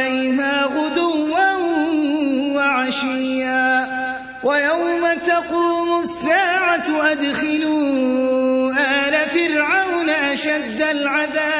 عليها غدوا وعشيا. ويوم تقوم الساعة أدخلوا آل فرعون أشد العذاب.